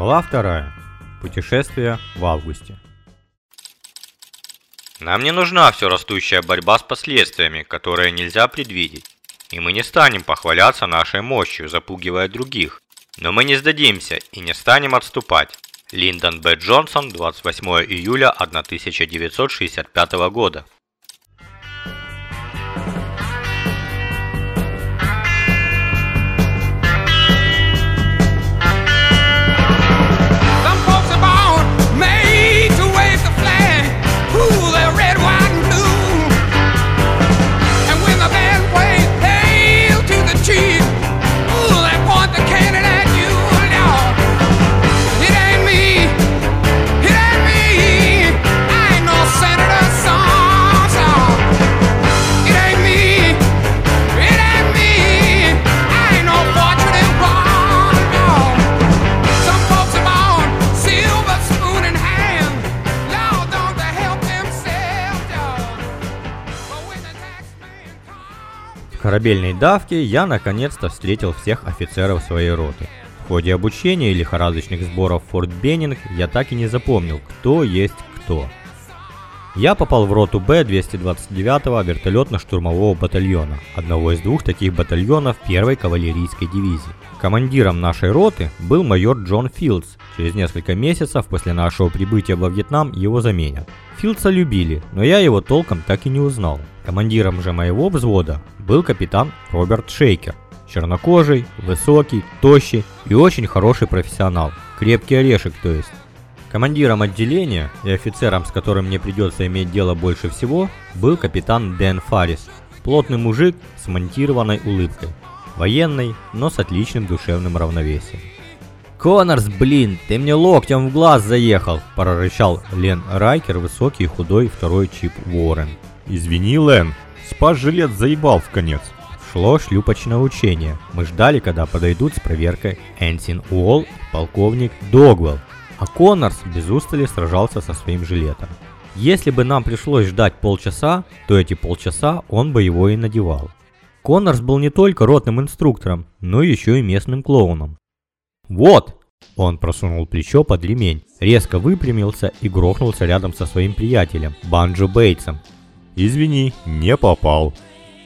Глава 2. Путешествие в августе. Нам не нужна все растущая борьба с последствиями, которые нельзя предвидеть. И мы не станем похваляться нашей мощью, запугивая других. Но мы не сдадимся и не станем отступать. Линдон Б. Джонсон, 28 июля 1965 года. Корабельной давке я наконец-то встретил всех офицеров своей роты. В ходе обучения и лихорадочных сборов в Форт Беннинг я так и не запомнил, кто есть кто. Я попал в роту Б 229-го вертолетно-штурмового батальона, одного из двух таких батальонов первой кавалерийской дивизии. Командиром нашей роты был майор Джон Филдс. Через несколько месяцев после нашего прибытия во Вьетнам его заменят. Филдса любили, но я его толком так и не узнал. Командиром же моего взвода был капитан Роберт Шейкер. Чернокожий, высокий, тощий и очень хороший профессионал. Крепкий орешек, то есть. Командиром отделения и офицером, с которым мне придется иметь дело больше всего, был капитан Дэн Фаррис. Плотный мужик с монтированной улыбкой. Военный, но с отличным душевным равновесием. «Коннорс, блин, ты мне локтем в глаз заехал!» – прорычал Лен Райкер, высокий и худой второй чип Уоррен. Извини, Лен, спас-жилет заебал в конец. Шло шлюпочное учение. Мы ждали, когда подойдут с проверкой Энсин Уолл и полковник Догвелл. А Коннорс без устали сражался со своим жилетом. Если бы нам пришлось ждать полчаса, то эти полчаса он бы его и надевал. Коннорс был не только ротным инструктором, но еще и местным клоуном. «Вот!» Он просунул плечо под ремень, резко выпрямился и грохнулся рядом со своим приятелем, Банджо Бейтсом. Извини, не попал.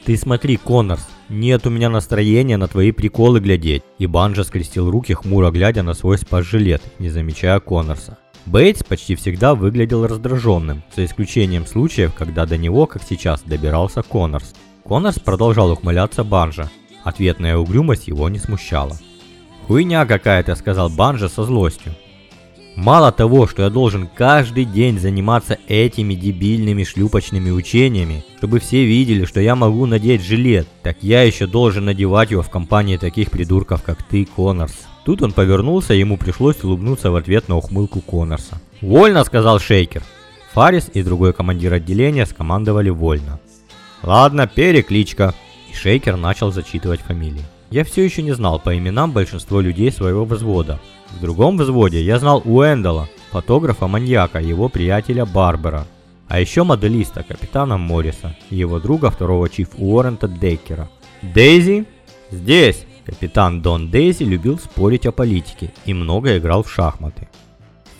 «Ты смотри, Коннорс, нет у меня настроения на твои приколы глядеть». И Банджо скрестил руки, хмуро глядя на свой спас-жилет, не замечая Коннорса. Бейтс почти всегда выглядел раздраженным, за исключением случаев, когда до него, как сейчас, добирался Коннорс. Коннорс продолжал ухмыляться Банжа. Ответная угрюмость его не смущала. «Хуйня какая-то», — сказал Банжа со злостью. Мало того, что я должен каждый день заниматься этими дебильными шлюпочными учениями, чтобы все видели, что я могу надеть жилет, так я еще должен надевать его в компании таких придурков, как ты, Коннорс. Тут он повернулся, ему пришлось улыбнуться в ответ на ухмылку Коннорса. «Вольно!» — сказал Шейкер. Фарис и другой командир отделения скомандовали вольно. «Ладно, перекличка!» И Шейкер начал зачитывать фамилии. Я все еще не знал по именам большинство людей своего взвода. В другом взводе я знал Уэндала, фотографа-маньяка, его приятеля Барбера, а еще моделиста капитана Морриса и его друга второго чиф Уоррента Деккера. Дейзи? Здесь! Капитан Дон Дейзи любил спорить о политике и много играл в шахматы.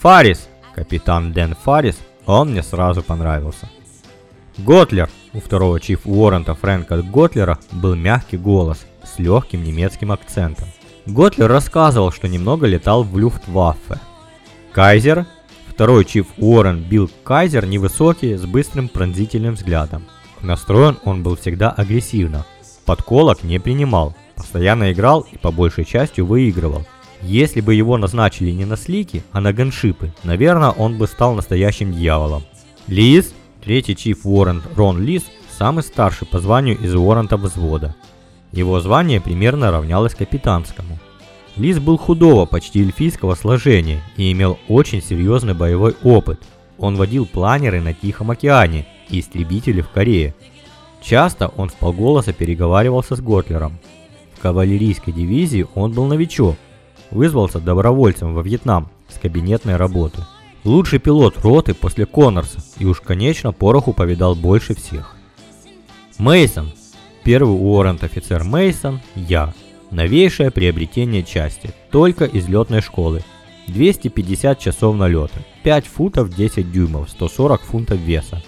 Фарис! Капитан Дэн Фарис, он мне сразу понравился. Готлер! У второго чиф-уоррента Фрэнка Готлера был мягкий голос с легким немецким акцентом. Готлер рассказывал, что немного летал в Люфтваффе. Кайзер, второй чиф-уоррент Билл Кайзер, невысокий, с быстрым пронзительным взглядом. Настроен он был всегда агрессивно. Подколок не принимал, постоянно играл и по большей частью выигрывал. Если бы его назначили не на слики, а на ганшипы, наверное, он бы стал настоящим дьяволом. Лис, третий чиф Уоррент Рон Лис, самый старший по званию из Уоррента взвода. Его звание примерно равнялось капитанскому. Лис был худого, почти эльфийского сложения и имел очень серьезный боевой опыт. Он водил планеры на Тихом океане и истребители в Корее. Часто он в полголоса переговаривался с Готлером. В кавалерийской дивизии он был новичок, вызвался добровольцем во Вьетнам с кабинетной работы. Лучший пилот роты после Коннорса и уж конечно пороху повидал больше всех. Мейсон, Первый уоррент офицер Мейсон, я. Новейшее приобретение части, только из летной школы. 250 часов налета, 5 футов 10 дюймов, 140 фунтов веса.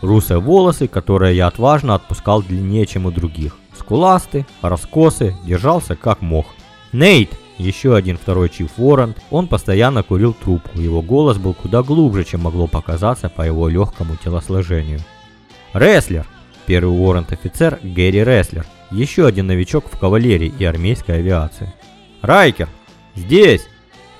Русые волосы, которые я отважно отпускал длиннее, чем у других. Скуластый, раскосы, держался как мог. Нейт, еще один второй Чиф Уоррент, он постоянно курил трубку, его голос был куда глубже, чем могло показаться по его легкому телосложению. Рестлер, первый Уоррент офицер Гэри Рестлер, еще один новичок в кавалерии и армейской авиации. Райкер, здесь!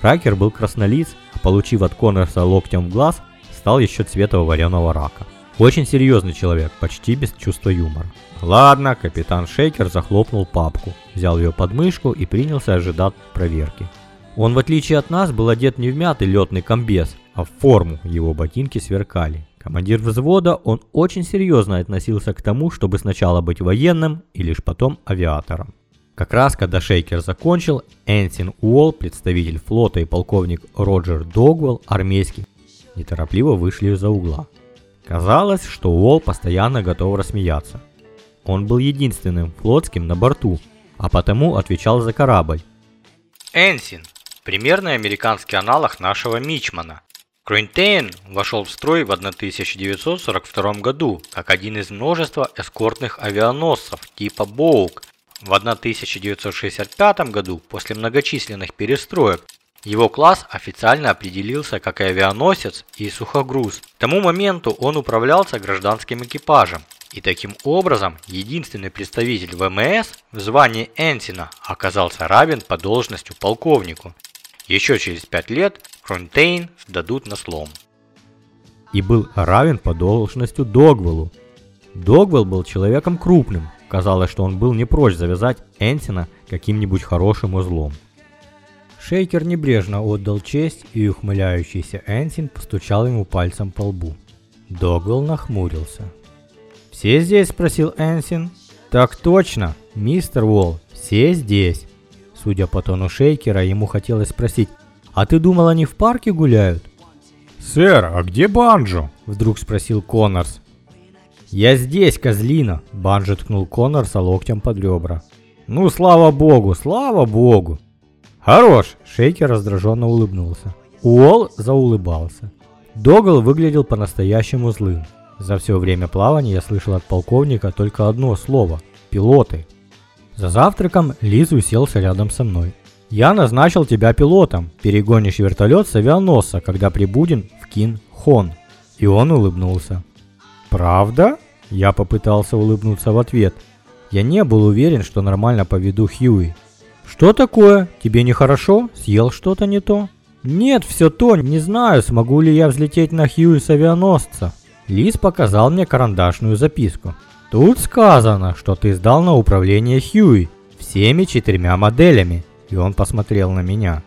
Райкер был краснолиц, а получив от Коннорса локтем в глаз, стал еще цвета вареного рака. Очень серьезный человек, почти без чувства юмора. Ладно, капитан Шейкер захлопнул папку, взял ее под мышку и принялся ожидать проверки. Он, в отличие от нас, был одет не в мятый летный комбез, а в форму, его ботинки сверкали. Командир взвода, он очень серьезно относился к тому, чтобы сначала быть военным и лишь потом авиатором. Как раз когда Шейкер закончил, Энсин Уолл, представитель флота и полковник Роджер Догвелл, армейский, неторопливо вышли из-за угла. Казалось, что Уолл постоянно готов рассмеяться. Он был единственным флотским на борту, а потому отвечал за корабль. Энсин – примерный американский аналог нашего Мичмана. Кройнтейн вошел в строй в 1942 году как один из множества эскортных авианосцев типа «Боук». В 1965 году, после многочисленных перестроек, его класс официально определился как авианосец и сухогруз. К тому моменту он управлялся гражданским экипажем. И таким образом, единственный представитель ВМС в звании Энсина оказался равен по должности полковнику. Еще через пять лет Фронтейн сдадут на слом. И был равен по должности Догвеллу. Догвелл был человеком крупным. Казалось, что он был не прочь завязать Энсина каким-нибудь хорошим узлом. Шейкер небрежно отдал честь, и ухмыляющийся Энсин постучал ему пальцем по лбу. Догвелл нахмурился. «Все здесь?» – спросил Энсин. «Так точно, мистер Уолл, все здесь». Судя по тону Шейкера, ему хотелось спросить, «А ты думал, они в парке гуляют?» «Сэр, а где Банджо?» – вдруг спросил Коннорс. «Я здесь, козлина!» – Банджо ткнул Коннорса локтем под ребра. «Ну, слава богу, слава богу!» «Хорош!» – Шейкер раздраженно улыбнулся. Уолл заулыбался. Догл выглядел по-настоящему злым. За все время плавания я слышал от полковника только одно слово – пилоты. За завтраком Лиз уселся рядом со мной. «Я назначил тебя пилотом, перегонишь вертолет с авианосца, когда прибудем в Кин-Хон». И он улыбнулся. «Правда?» Я попытался улыбнуться в ответ. Я не был уверен, что нормально поведу Хьюи. «Что такое? Тебе нехорошо? Съел что-то не то?» «Нет, все то, не знаю, смогу ли я взлететь на Хьюи с авианосца». Лис показал мне карандашную записку. «Тут сказано, что ты сдал на управление Хьюи всеми четырьмя моделями». И он посмотрел на меня.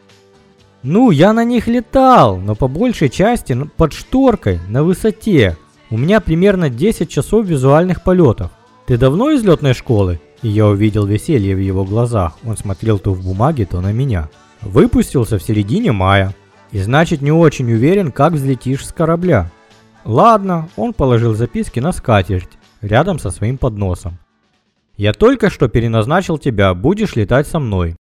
«Ну, я на них летал, но по большей части под шторкой, на высоте. У меня примерно 10 часов визуальных полетов. Ты давно из летной школы?» И я увидел веселье в его глазах. Он смотрел то в бумаге, то на меня. Выпустился в середине мая. И значит не очень уверен, как взлетишь с корабля. Ладно, он положил записки на скатерть, рядом со своим подносом. Я только что переназначил тебя, будешь летать со мной.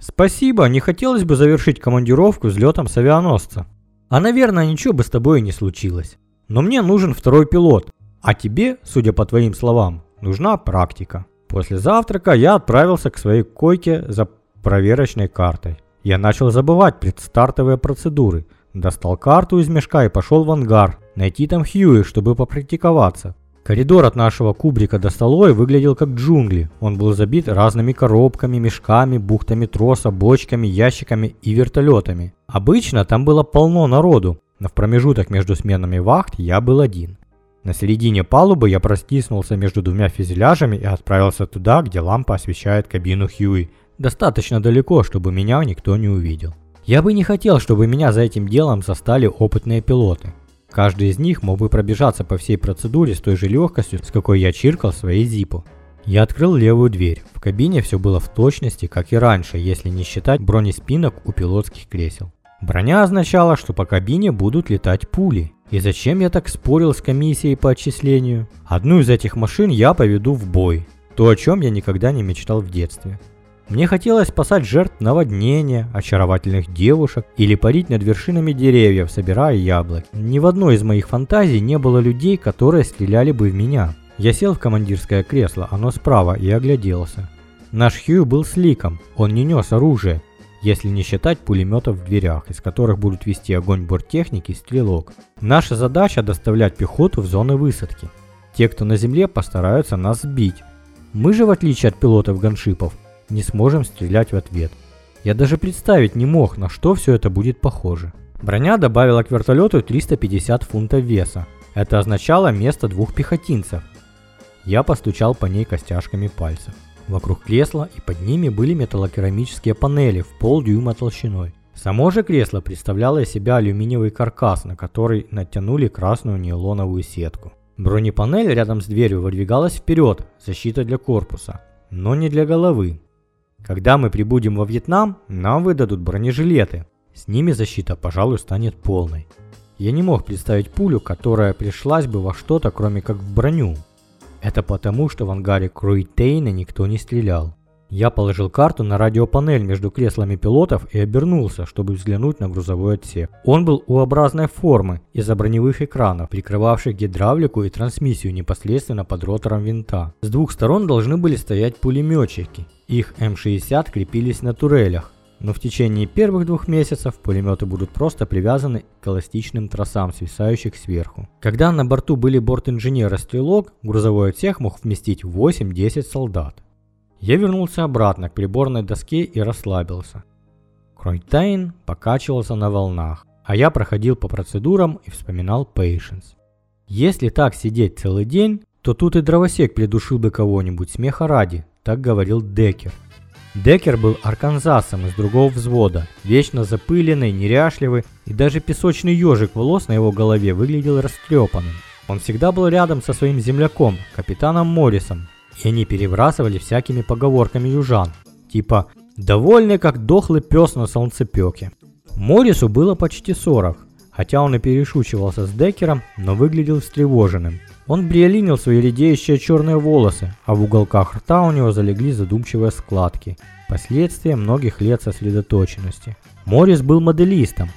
Спасибо, не хотелось бы завершить командировку взлетом с авианосца. А наверное ничего бы с тобой и не случилось. Но мне нужен второй пилот, а тебе, судя по твоим словам, нужна практика. После завтрака я отправился к своей койке за проверочной картой. Я начал забывать предстартовые процедуры. Достал карту из мешка и пошел в ангар, найти там Хьюи, чтобы попрактиковаться. Коридор от нашего кубрика до столовой выглядел как джунгли. Он был забит разными коробками, мешками, бухтами троса, бочками, ящиками и вертолетами. Обычно там было полно народу, но в промежуток между сменами вахт я был один. На середине палубы я простиснулся между двумя фюзеляжами и отправился туда, где лампа освещает кабину Хьюи. Достаточно далеко, чтобы меня никто не увидел. Я бы не хотел, чтобы меня за этим делом застали опытные пилоты. Каждый из них мог бы пробежаться по всей процедуре с той же легкостью, с какой я чиркал своей зипу. Я открыл левую дверь. В кабине все было в точности, как и раньше, если не считать бронеспинок у пилотских кресел. Броня означала, что по кабине будут летать пули. И зачем я так спорил с комиссией по отчислению? Одну из этих машин я поведу в бой. То, о чем я никогда не мечтал в детстве. Мне хотелось спасать жертв наводнения, очаровательных девушек или парить над вершинами деревьев, собирая яблоки. Ни в одной из моих фантазий не было людей, которые стреляли бы в меня. Я сел в командирское кресло, оно справа, и огляделся. Наш Хью был сликом, он не нес оружие, если не считать пулеметов в дверях, из которых будут вести огонь борттехники и стрелок. Наша задача доставлять пехоту в зоны высадки. Те, кто на земле, постараются нас сбить. Мы же, в отличие от пилотов-ганшипов, не сможем стрелять в ответ. Я даже представить не мог, на что все это будет похоже. Броня добавила к вертолету 350 фунтов веса. Это означало место двух пехотинцев. Я постучал по ней костяшками пальцев. Вокруг кресла и под ними были металлокерамические панели в полдюйма толщиной. Само же кресло представляло из себя алюминиевый каркас, на который натянули красную нейлоновую сетку. Бронепанель рядом с дверью выдвигалась вперед, защита для корпуса, но не для головы. Когда мы прибудем во Вьетнам, нам выдадут бронежилеты. С ними защита, пожалуй, станет полной. Я не мог представить пулю, которая пришлась бы во что-то, кроме как в броню. Это потому, что в ангаре Круитейна никто не стрелял. Я положил карту на радиопанель между креслами пилотов и обернулся, чтобы взглянуть на грузовой отсек. Он был U-образной формы из-за броневых экранов, прикрывавших гидравлику и трансмиссию непосредственно под ротором винта. С двух сторон должны были стоять пулеметчики. Их М-60 крепились на турелях, но в течение первых двух месяцев пулеметы будут просто привязаны к эластичным тросам, свисающих сверху. Когда на борту были борт-инженер стрелок, грузовой отсек мог вместить 8-10 солдат. Я вернулся обратно к приборной доске и расслабился. Кройтайн покачивался на волнах, а я проходил по процедурам и вспоминал Patience. Если так сидеть целый день, то тут и дровосек придушил бы кого-нибудь смеха ради, так говорил Декер. Декер был арканзасом из другого взвода, вечно запыленный, неряшливый, и даже песочный ежик волос на его голове выглядел растрепанным. Он всегда был рядом со своим земляком, капитаном Моррисом, и они перебрасывали всякими поговорками южан, типа «довольный как дохлый пес на солнцепеке». Моррису было почти 40, хотя он и перешучивался с Декером, но выглядел встревоженным. Он бриолинил свои редеющие черные волосы, а в уголках рта у него залегли задумчивые складки, последствия многих лет сосредоточенности. Моррис был моделистом.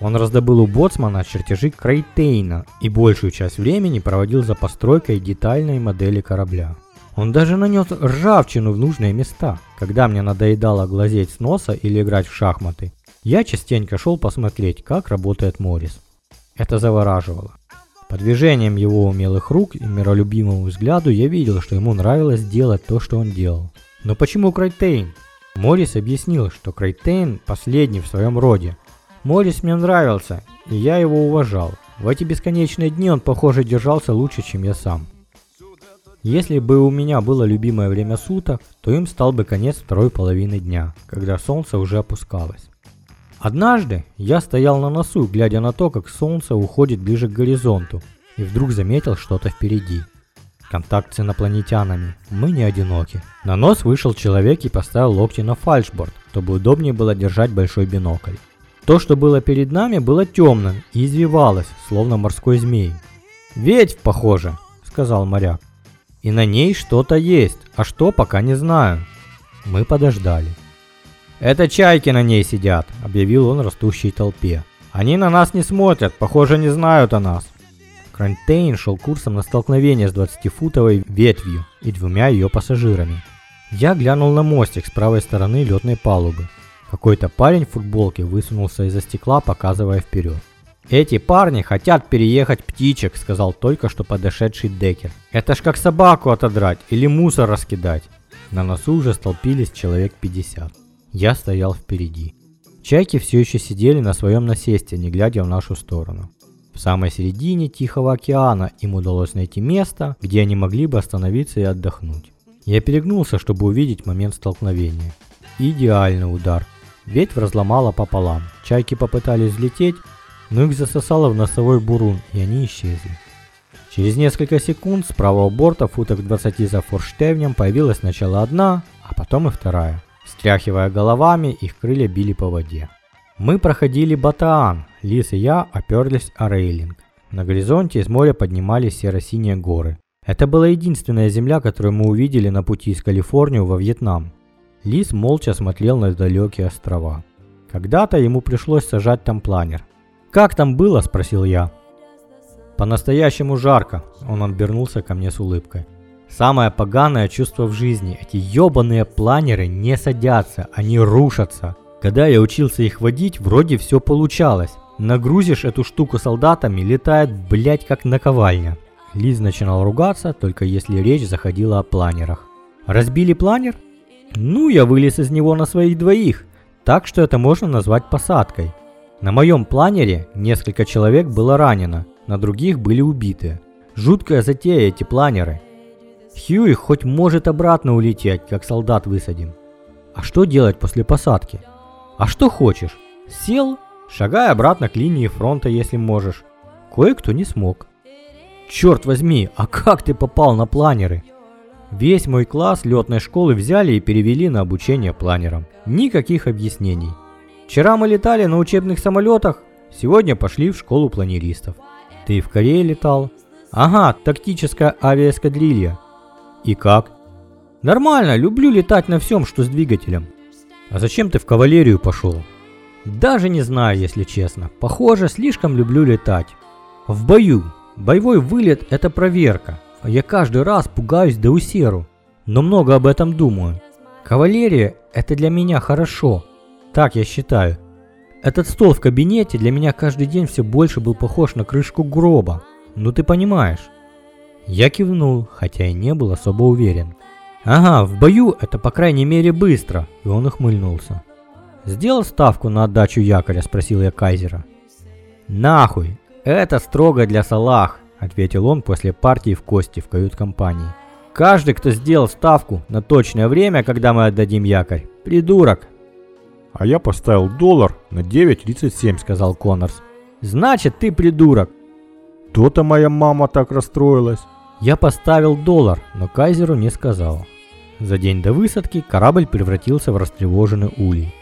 Он раздобыл у боцмана чертежи Крейтейна и большую часть времени проводил за постройкой детальной модели корабля. Он даже нанес ржавчину в нужные места. Когда мне надоедало глазеть с носа или играть в шахматы, я частенько шел посмотреть, как работает Моррис. Это завораживало. По движениям его умелых рук и миролюбимому взгляду я видел, что ему нравилось делать то, что он делал. Но почему Крайтейн? Моррис объяснил, что Крайтейн последний в своем роде. Моррис мне нравился, и я его уважал. В эти бесконечные дни он, похоже, держался лучше, чем я сам. Если бы у меня было любимое время суток, то им стал бы конец второй половины дня, когда солнце уже опускалось. Однажды я стоял на носу, глядя на то, как солнце уходит ближе к горизонту, и вдруг заметил что-то впереди. Контакт с инопланетянами. Мы не одиноки. На нос вышел человек и поставил локти на фальшборд, чтобы удобнее было держать большой бинокль. То, что было перед нами, было темным и извивалось, словно морской змей. «Ведь, похоже», — сказал моряк. «И на ней что-то есть, а что, пока не знаю». Мы подождали. «Это чайки на ней сидят», — объявил он растущей толпе. «Они на нас не смотрят, похоже, не знают о нас». Крантейн шел курсом на столкновение с 20-футовой ветвью и двумя ее пассажирами. Я глянул на мостик с правой стороны летной палубы. Какой-то парень в футболке высунулся из-за стекла, показывая вперед. «Эти парни хотят переехать птичек», — сказал только что подошедший Декер. «Это ж как собаку отодрать или мусор раскидать». На носу уже столпились человек 50. Я стоял впереди. Чайки все еще сидели на своем насесте, не глядя в нашу сторону. В самой середине Тихого океана им удалось найти место, где они могли бы остановиться и отдохнуть. Я перегнулся, чтобы увидеть момент столкновения. Идеальный удар. Ветвь разломала пополам. Чайки попытались взлететь, но их засосало в носовой бурун, и они исчезли. Через несколько секунд с правого борта, футок 20 за форштевнем, появилась сначала одна, а потом и вторая. Стряхивая головами, их крылья били по воде. Мы проходили Батаан, Лис и я оперлись о рейлинг. На горизонте из моря поднимались серо-синие горы. Это была единственная земля, которую мы увидели на пути из Калифорнии во Вьетнам. Лис молча смотрел на далекие острова. Когда-то ему пришлось сажать там планер. «Как там было?» – спросил я. «По-настоящему жарко», – он обернулся ко мне с улыбкой. «Самое поганое чувство в жизни. Эти ёбаные планеры не садятся, они рушатся. Когда я учился их водить, вроде все получалось. Нагрузишь эту штуку солдатами, летает, блять, как наковальня». Лиз начинал ругаться, только если речь заходила о планерах. «Разбили планер?» «Ну, я вылез из него на своих двоих, так что это можно назвать посадкой. На моем планере несколько человек было ранено, на других были убиты. Жуткая затея эти планеры. Хьюи хоть может обратно улететь, как солдат высадим. А что делать после посадки? А что хочешь? Сел, шагай обратно к линии фронта, если можешь. Кое-кто не смог. Черт возьми, а как ты попал на планеры? Весь мой класс летной школы взяли и перевели на обучение планерам. Никаких объяснений. Вчера мы летали на учебных самолетах, сегодня пошли в школу планеристов. Ты в Корее летал? Ага, тактическая авиаэскадрилья. И как? Нормально, люблю летать на всем, что с двигателем. А зачем ты в кавалерию пошел? Даже не знаю, если честно. Похоже, слишком люблю летать. В бою. Боевой вылет – это проверка. Я каждый раз пугаюсь до усеру. Но много об этом думаю. Кавалерия – это для меня хорошо. Так я считаю. Этот стол в кабинете для меня каждый день все больше был похож на крышку гроба. Ну ты понимаешь. Я кивнул, хотя и не был особо уверен. Ага, в бою это по крайней мере быстро. И он ухмыльнулся. Сделал ставку на отдачу якоря, спросил я Кайзера. Нахуй, это строго для Салах, ответил он после партии в кости в кают-компании. Каждый, кто сделал ставку на точное время, когда мы отдадим якорь, придурок, а я поставил доллар на 9.37, сказал Коннорс. Значит, ты придурок. То-то моя мама так расстроилась. Я поставил доллар, но Кайзеру не сказал. За день до высадки корабль превратился в растревоженный улей.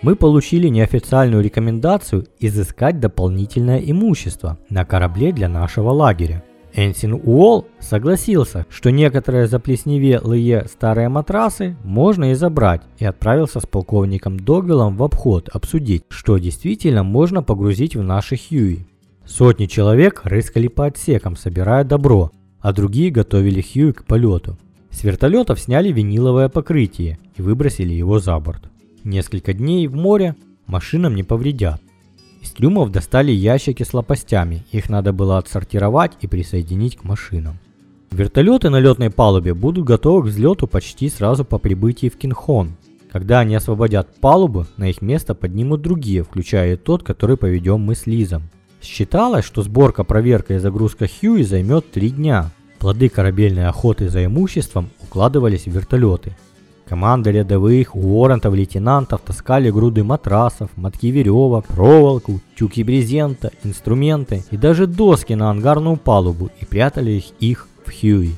Мы получили неофициальную рекомендацию изыскать дополнительное имущество на корабле для нашего лагеря. Энсин Уолл согласился, что некоторые заплесневелые старые матрасы можно и забрать, и отправился с полковником Догвиллом в обход обсудить, что действительно можно погрузить в наши Хьюи. Сотни человек рыскали по отсекам, собирая добро, а другие готовили Хьюи к полету. С вертолетов сняли виниловое покрытие и выбросили его за борт. Несколько дней в море машинам не повредят. Из трюмов достали ящики с лопастями, их надо было отсортировать и присоединить к машинам. Вертолеты на летной палубе будут готовы к взлету почти сразу по прибытии в Кинхон. Когда они освободят палубу, на их место поднимут другие, включая тот, который поведем мы с Лизом. Считалось, что сборка, проверка и загрузка Хьюи займет три дня. Плоды корабельной охоты за имуществом укладывались в вертолеты. Команда рядовых, уоррентов, лейтенантов таскали груды матрасов, мотки веревок, проволоку, тюки брезента, инструменты и даже доски на ангарную палубу и прятали их, в Хьюи.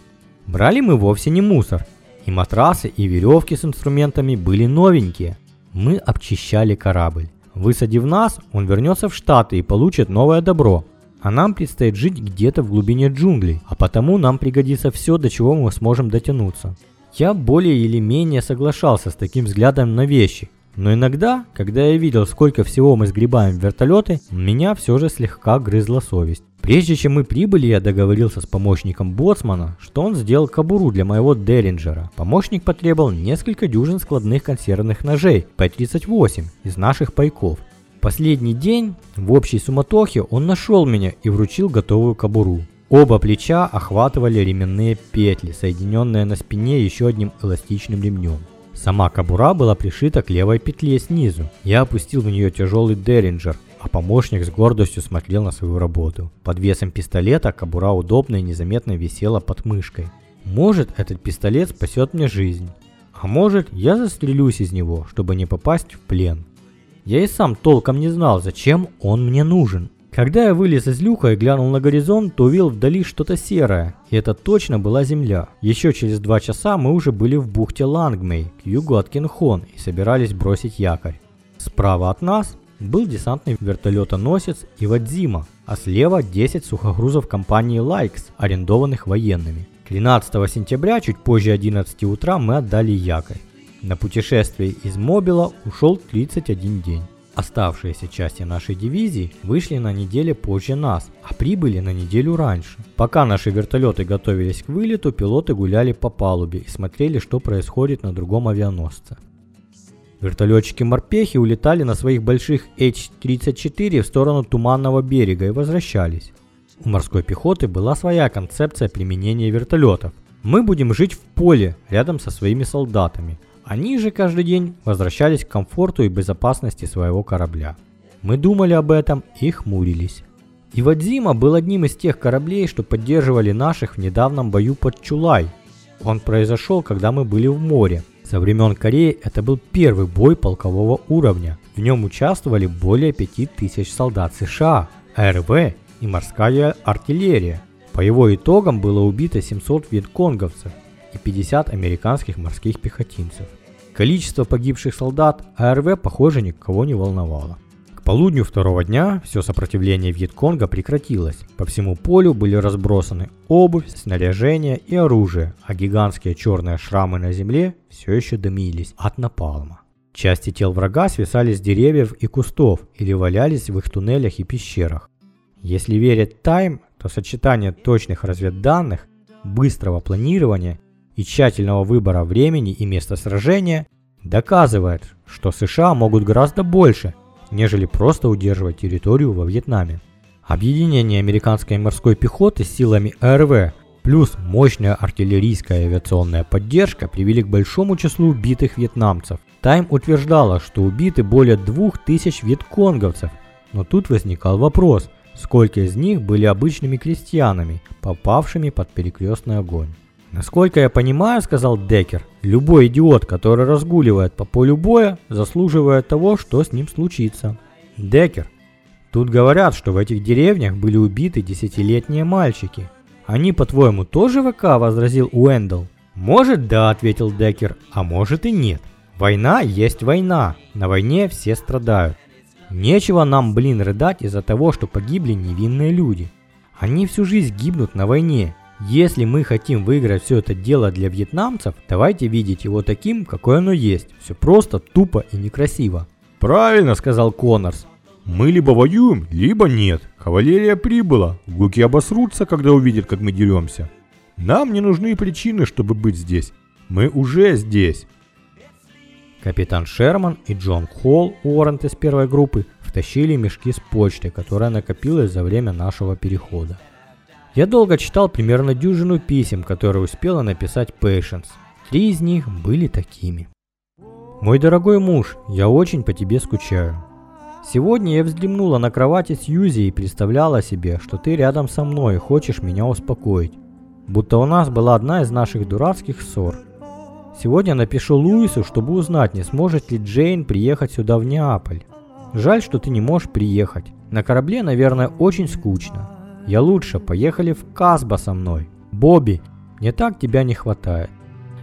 Брали мы вовсе не мусор. И матрасы, и веревки с инструментами были новенькие. Мы обчищали корабль. Высадив нас, он вернется в Штаты и получит новое добро. А нам предстоит жить где-то в глубине джунглей, а потому нам пригодится все, до чего мы сможем дотянуться. Я более или менее соглашался с таким взглядом на вещи, но иногда, когда я видел, сколько всего мы сгребаем в вертолеты, меня все же слегка грызла совесть. Прежде чем мы прибыли, я договорился с помощником боцмана, что он сделал кобуру для моего Деринджера. Помощник потребовал несколько дюжин складных консервных ножей П-38 из наших пайков. Последний день в общей суматохе он нашел меня и вручил готовую кобуру. Оба плеча охватывали ременные петли, соединенные на спине еще одним эластичным ремнем. Сама кобура была пришита к левой петле снизу. Я опустил в нее тяжелый Деринджер, а помощник с гордостью смотрел на свою работу. Под весом пистолета кобура удобно и незаметно висела под мышкой. Может, этот пистолет спасет мне жизнь. А может, я застрелюсь из него, чтобы не попасть в плен. Я и сам толком не знал, зачем он мне нужен. Когда я вылез из люка и глянул на горизонт, то увидел вдали что-то серое, и это точно была земля. Еще через два часа мы уже были в бухте Лангмей, к югу от Куинёна, и собирались бросить якорь. Справа от нас был десантный вертолетоносец Ивадзима, а слева 10 сухогрузов компании Лайкс, арендованных военными. 13 сентября, чуть позже 11 утра, мы отдали якорь. На путешествие из Мобила ушел 31 день. Оставшиеся части нашей дивизии вышли на неделю позже нас, а прибыли на неделю раньше. Пока наши вертолеты готовились к вылету, пилоты гуляли по палубе и смотрели, что происходит на другом авианосце. Вертолетчики-морпехи улетали на своих больших H-34 в сторону Туманного берега и возвращались. У морской пехоты была своя концепция применения вертолетов. Мы будем жить в поле рядом со своими солдатами, они же каждый день возвращались к комфорту и безопасности своего корабля. Мы думали об этом и хмурились. Ивадзима был одним из тех кораблей, что поддерживали наших в недавнем бою под Чулай. Он произошел, когда мы были в море. Со времен Кореи это был первый бой полкового уровня. В нем участвовали более 5000 солдат США, РВ и морская артиллерия. По его итогам было убито 700 вьетконговцев и 50 американских морских пехотинцев. Количество погибших солдат АРВ, похоже, никого не волновало. К полудню второго дня все сопротивление Вьетконга прекратилось. По всему полю были разбросаны обувь, снаряжение и оружие, а гигантские черные шрамы на земле все еще дымились от напалма. Части тел врага свисали с деревьев и кустов или валялись в их туннелях и пещерах. Если верить Time, то сочетание точных разведданных, быстрого планирования и тщательного выбора времени и места сражения доказывает, что США могут гораздо больше, нежели просто удерживать территорию во Вьетнаме. Объединение американской морской пехоты с силами РВ плюс мощная артиллерийская и авиационная поддержка привели к большому числу убитых вьетнамцев. Тайм утверждала, что убиты более 2000 вьетконговцев, но тут возникал вопрос, сколько из них были обычными крестьянами, попавшими под перекрестный огонь. Насколько я понимаю, сказал Декер, любой идиот, который разгуливает по полю боя, заслуживает того, что с ним случится. Декер, тут говорят, что в этих деревнях были убиты десятилетние мальчики. Они, по-твоему, тоже ВК, возразил Уэндл. Может, да, ответил Декер, а может и нет. Война есть война, на войне все страдают. Нечего нам, блин, рыдать из-за того, что погибли невинные люди. Они всю жизнь гибнут на войне, если мы хотим выиграть все это дело для вьетнамцев, давайте видеть его таким, какое оно есть. Все просто, тупо и некрасиво. Правильно сказал Коннорс. Мы либо воюем, либо нет. Кавалерия прибыла. Луки обосрутся, когда увидят, как мы деремся. Нам не нужны причины, чтобы быть здесь. Мы уже здесь. Капитан Шерман и Джон Холл, Уоррент из первой группы, втащили мешки с почтой, которая накопилась за время нашего перехода. Я долго читал примерно дюжину писем, которые успела написать Пейшенс. Три из них были такими. «Мой дорогой муж, я очень по тебе скучаю. Сегодня я вздремнула на кровати с Юзи и представляла себе, что ты рядом со мной и хочешь меня успокоить. Будто у нас была одна из наших дурацких ссор. Сегодня напишу Луису, чтобы узнать, не сможет ли Джейн приехать сюда в Неаполь. Жаль, что ты не можешь приехать. На корабле, наверное, очень скучно. Я лучше, поехали в Казба со мной. Бобби, мне так тебя не хватает.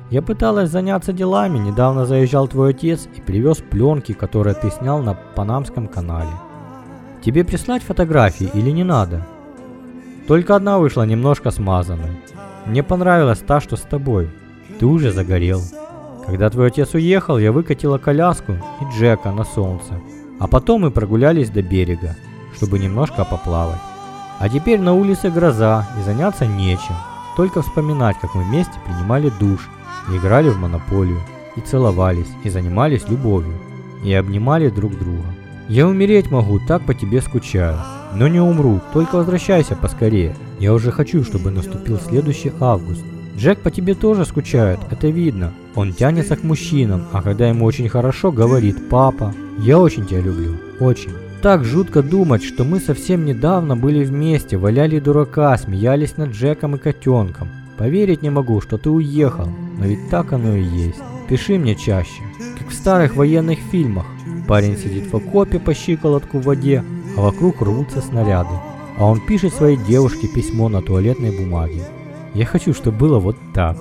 Я пыталась заняться делами, недавно заезжал твой отец и привез пленки, которые ты снял на Панамском канале. Тебе прислать фотографии или не надо? Только одна вышла немножко смазанной. Мне понравилась та, что с тобой. Ты уже загорел. Когда твой отец уехал, я выкатила коляску и Джека на солнце. А потом мы прогулялись до берега, чтобы немножко поплавать. А теперь на улице гроза и заняться нечем. Только вспоминать, как мы вместе принимали душ, играли в монополию, и целовались, и занимались любовью, и обнимали друг друга. Я умереть могу, так по тебе скучаю. Но не умру, только возвращайся поскорее. Я уже хочу, чтобы наступил следующий август. Джек по тебе тоже скучает, это видно. Он тянется к мужчинам, а когда ему очень хорошо, говорит «папа». Я очень тебя люблю, очень. Так жутко думать, что мы совсем недавно были вместе, валяли дурака, смеялись над Джеком и котенком. Поверить не могу, что ты уехал, но ведь так оно и есть. Пиши мне чаще, как в старых военных фильмах. Парень сидит в окопе по щиколотку в воде, а вокруг рвутся снаряды. А он пишет своей девушке письмо на туалетной бумаге. Я хочу, чтобы было вот так.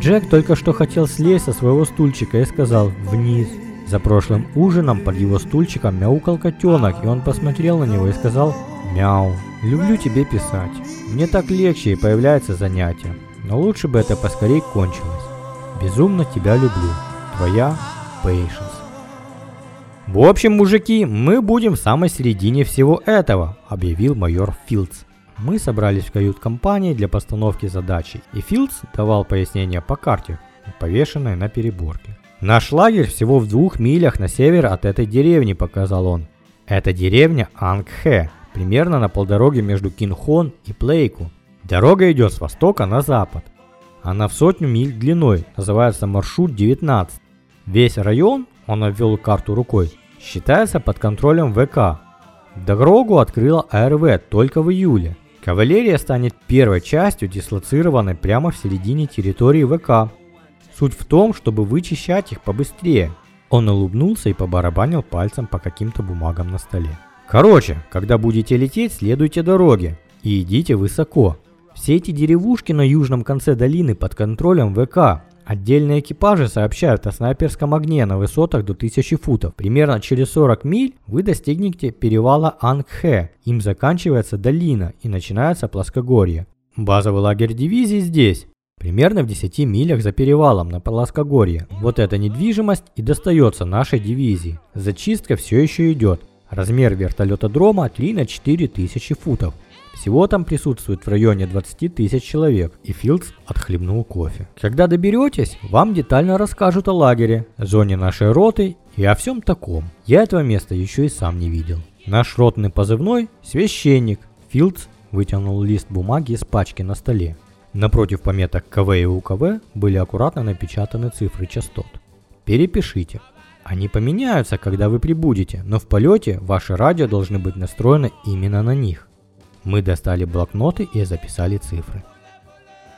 Джек только что хотел слезть со своего стульчика и сказал «вниз». За прошлым ужином под его стульчиком мяукал котенок, и он посмотрел на него и сказал «Мяу, люблю тебе писать. Мне так легче и появляется занятие, но лучше бы это поскорей кончилось. Безумно тебя люблю. Твоя Patience. В общем, мужики, мы будем в самой середине всего этого, объявил майор Филдс. Мы собрались в кают-компании для постановки задачи, и Филдс давал пояснения по карте, повешенной на переборке. Наш лагерь всего в двух милях на север от этой деревни, показал он. Это деревня Ангхэ, примерно на полдороге между Кинхон и Плейку. Дорога идет с востока на запад. Она в сотню миль длиной, называется маршрут 19. Весь район, он обвел карту рукой, считается под контролем ВК. Дорогу открыла АРВ только в июле. Кавалерия станет первой частью, дислоцированной прямо в середине территории ВК. Суть в том, чтобы вычищать их побыстрее. Он улыбнулся и побарабанил пальцем по каким-то бумагам на столе. Короче, когда будете лететь, следуйте дороге и идите высоко. Все эти деревушки на южном конце долины под контролем ВК. Отдельные экипажи сообщают о снайперском огне на высотах до 1000 футов. Примерно через 40 миль вы достигнете перевала Ангхэ. Им заканчивается долина и начинается плоскогорье. Базовый лагерь дивизии здесь. Примерно в 10 милях за перевалом на плоскогорье. Вот эта недвижимость и достается нашей дивизии. Зачистка все еще идет. Размер вертолета Дрома 3 на 4 тысячи футов. Всего там присутствует в районе 20 тысяч человек, и Филдс отхлебнул кофе. Когда доберетесь, вам детально расскажут о лагере, зоне нашей роты и о всем таком. Я этого места еще и сам не видел. Наш ротный позывной – священник. Филдс вытянул лист бумаги из пачки на столе. Напротив пометок КВ и УКВ были аккуратно напечатаны цифры частот. Перепишите. Они поменяются, когда вы прибудете, но в полете ваши радио должны быть настроены именно на них. Мы достали блокноты и записали цифры.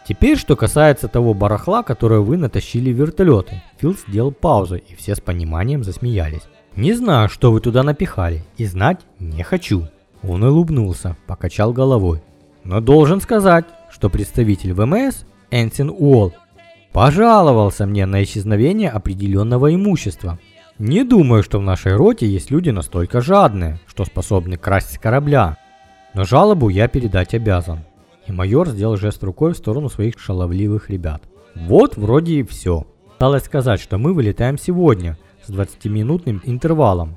Теперь, что касается того барахла, которое вы натащили в вертолеты. Филд сделал паузу, и все с пониманием засмеялись. Не знаю, что вы туда напихали, и знать не хочу. Он улыбнулся, покачал головой. Но должен сказать, что представитель ВМС, Энсин Уолл, пожаловался мне на исчезновение определенного имущества. Не думаю, что в нашей роте есть люди настолько жадные, что способны красть с корабля. Но жалобу я передать обязан. И майор сделал жест рукой в сторону своих шаловливых ребят. Вот вроде и все. Осталось сказать, что мы вылетаем сегодня с 20-минутным интервалом.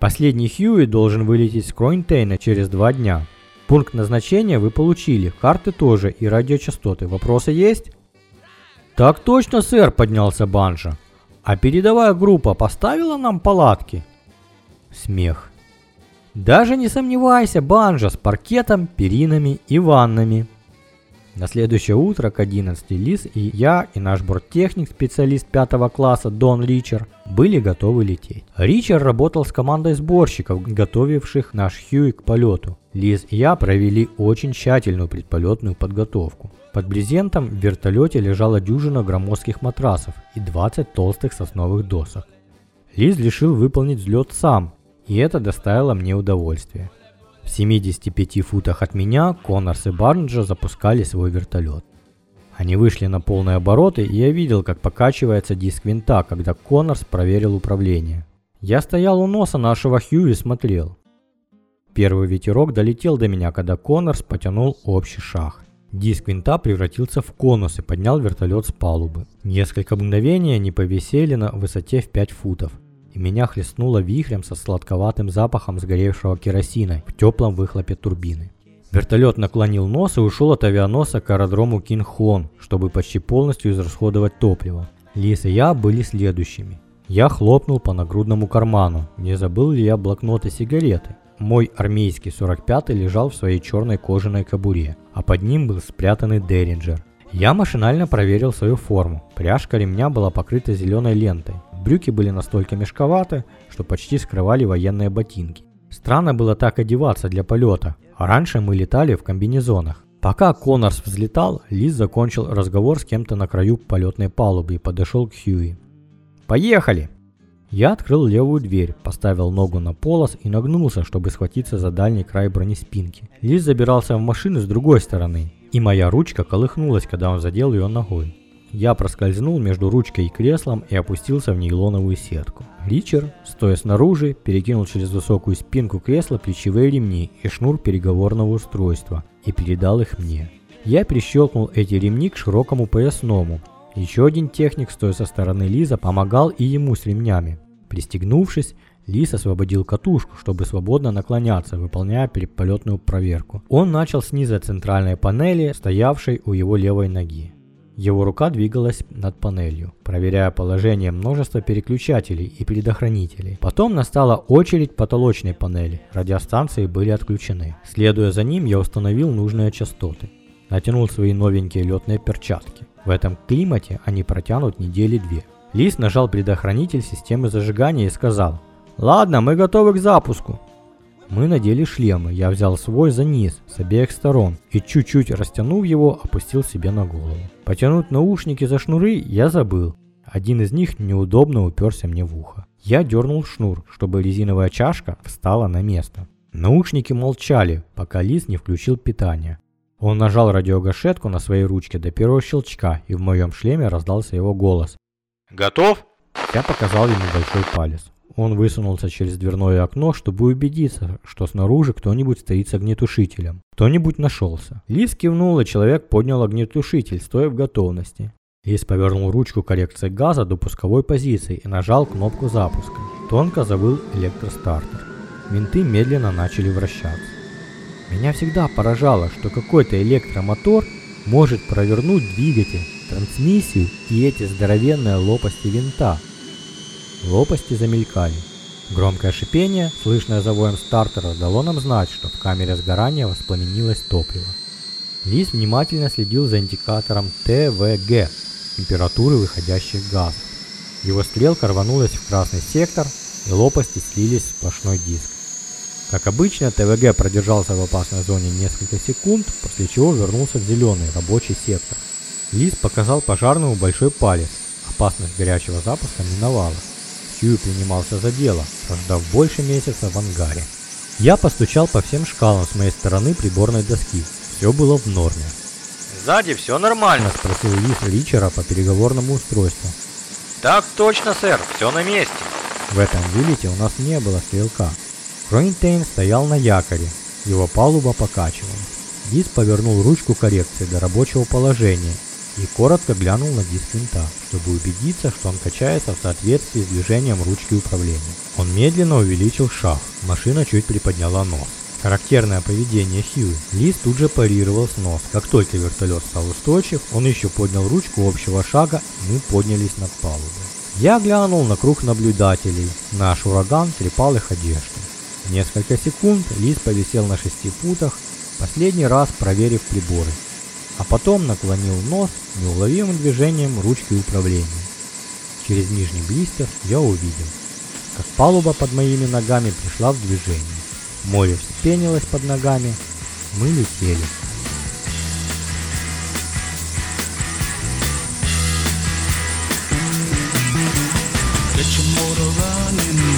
Последний Хьюи должен вылететь с Кроинтейна через два дня. Пункт назначения вы получили, карты тоже и радиочастоты. Вопросы есть? Так точно, сэр, поднялся Банжа. А передовая группа поставила нам палатки? Смех. Даже не сомневайся, банжа с паркетом, перинами и ваннами. На следующее утро к 11 Лис и я, и наш борттехник, специалист пятого класса Дон Ричер, были готовы лететь. Ричер работал с командой сборщиков, готовивших наш Хьюи к полету. Лиз и я провели очень тщательную предполетную подготовку. Под брезентом в вертолете лежала дюжина громоздких матрасов и 20 толстых сосновых досок. Лиз решил выполнить взлет сам, и это доставило мне удовольствие. В 75 футах от меня Коннорс и Барнджа запускали свой вертолет. Они вышли на полные обороты, и я видел, как покачивается диск винта, когда Коннорс проверил управление. Я стоял у носа нашего Хью и смотрел. Первый ветерок долетел до меня, когда Коннорс потянул общий шаг. Диск винта превратился в конус и поднял вертолет с палубы. Несколько мгновений они повисели на высоте в 5 футов и меня хлестнуло вихрем со сладковатым запахом сгоревшего керосина в теплом выхлопе турбины. Вертолет наклонил нос и ушел от авианоса к аэродрому Кинхон, чтобы почти полностью израсходовать топливо. Лис и я были следующими. Я хлопнул по нагрудному карману, не забыл ли я блокнот и сигареты. Мой армейский 45-й лежал в своей черной кожаной кобуре, а под ним был спрятанный Деринджер. Я машинально проверил свою форму. Пряжка ремня была покрыта зеленой лентой. Брюки были настолько мешковаты, что почти скрывали военные ботинки. Странно было так одеваться для полета, а раньше мы летали в комбинезонах. Пока Коннорс взлетал, Лиз закончил разговор с кем-то на краю полетной палубы и подошел к Хьюи. «Поехали!» Я открыл левую дверь, поставил ногу на полос и нагнулся, чтобы схватиться за дальний край бронеспинки. Лиз забирался в машину с другой стороны, и моя ручка колыхнулась, когда он задел ее ногой. Я проскользнул между ручкой и креслом и опустился в нейлоновую сетку. Ричард, стоя снаружи, перекинул через высокую спинку кресла плечевые ремни и шнур переговорного устройства и передал их мне. Я прищелкнул эти ремни к широкому поясному Еще один техник, стоя со стороны Лиза, помогал и ему с ремнями. Пристегнувшись, Лис освободил катушку, чтобы свободно наклоняться, выполняя переполетную проверку. Он начал снизу центральной панели, стоявшей у его левой ноги. Его рука двигалась над панелью, проверяя положение множества переключателей и предохранителей. Потом настала очередь потолочной панели. Радиостанции были отключены. Следуя за ним, я установил нужные частоты. Натянул свои новенькие летные перчатки. В этом климате они протянут недели две. Лис нажал предохранитель системы зажигания и сказал «Ладно, мы готовы к запуску». Мы надели шлемы, я взял свой за низ, с обеих сторон, и чуть-чуть растянув его, опустил себе на голову. Потянуть наушники за шнуры я забыл. Один из них неудобно уперся мне в ухо. Я дернул шнур, чтобы резиновая чашка встала на место. Наушники молчали, пока Лис не включил питание. Он нажал радиогашетку на своей ручке до первого щелчка, и в моем шлеме раздался его голос. Готов? Я показал ему большой палец. Он высунулся через дверное окно, чтобы убедиться, что снаружи кто-нибудь стоит с огнетушителем. Кто-нибудь нашелся. Лис кивнул, и человек поднял огнетушитель, стоя в готовности. Лис повернул ручку коррекции газа до пусковой позиции и нажал кнопку запуска. Тонко завыл электростартер. Винты медленно начали вращаться. Меня всегда поражало, что какой-то электромотор может провернуть двигатель, трансмиссию и эти здоровенные лопасти винта. Лопасти замелькали. Громкое шипение, слышное за воем стартера, дало нам знать, что в камере сгорания воспламенилось топливо. Лис внимательно следил за индикатором ТВГ, температуры выходящих газов. Его стрелка рванулась в красный сектор, и лопасти слились в сплошной диск. Как обычно, ТВГ продержался в опасной зоне несколько секунд, после чего вернулся в зеленый рабочий сектор. Лис показал пожарному большой палец. Опасность горячего запуска миновала. Сью принимался за дело, прождав больше месяца в ангаре. Я постучал по всем шкалам с моей стороны приборной доски. Все было в норме. Сзади все нормально. Спросил Лис Ричера по переговорному устройству. Так точно, сэр, все на месте. В этом вылете у нас не было стрелка. Кронтейн стоял на якоре, его палуба покачивалась. Диск повернул ручку коррекции до рабочего положения и коротко глянул на диск винта, чтобы убедиться, что он качается в соответствии с движением ручки управления. Он медленно увеличил шаг, машина чуть приподняла нос. Характерное поведение Хьюи. Лис тут же парировал снос. Как только вертолет стал устойчив, он еще поднял ручку общего шага, и мы поднялись над палубой. Я глянул на круг наблюдателей. Наш ураган трепал их одежду. Несколько секунд Лис повисел на шести футах, последний раз проверив приборы, а потом наклонил нос неуловимым движением ручки управления. Через нижний блистер я увидел, как палуба под моими ногами пришла в движение. Море вспенилось под ногами, мы летели. Get your motor running.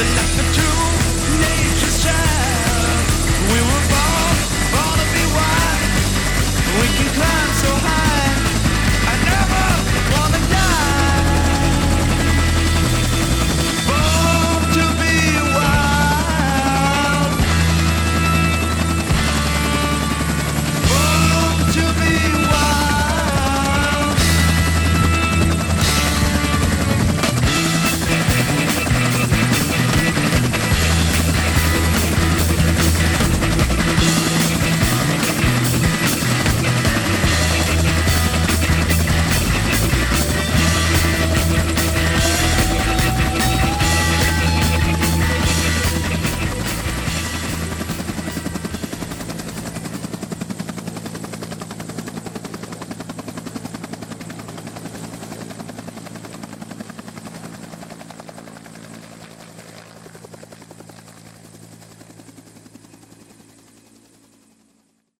tonight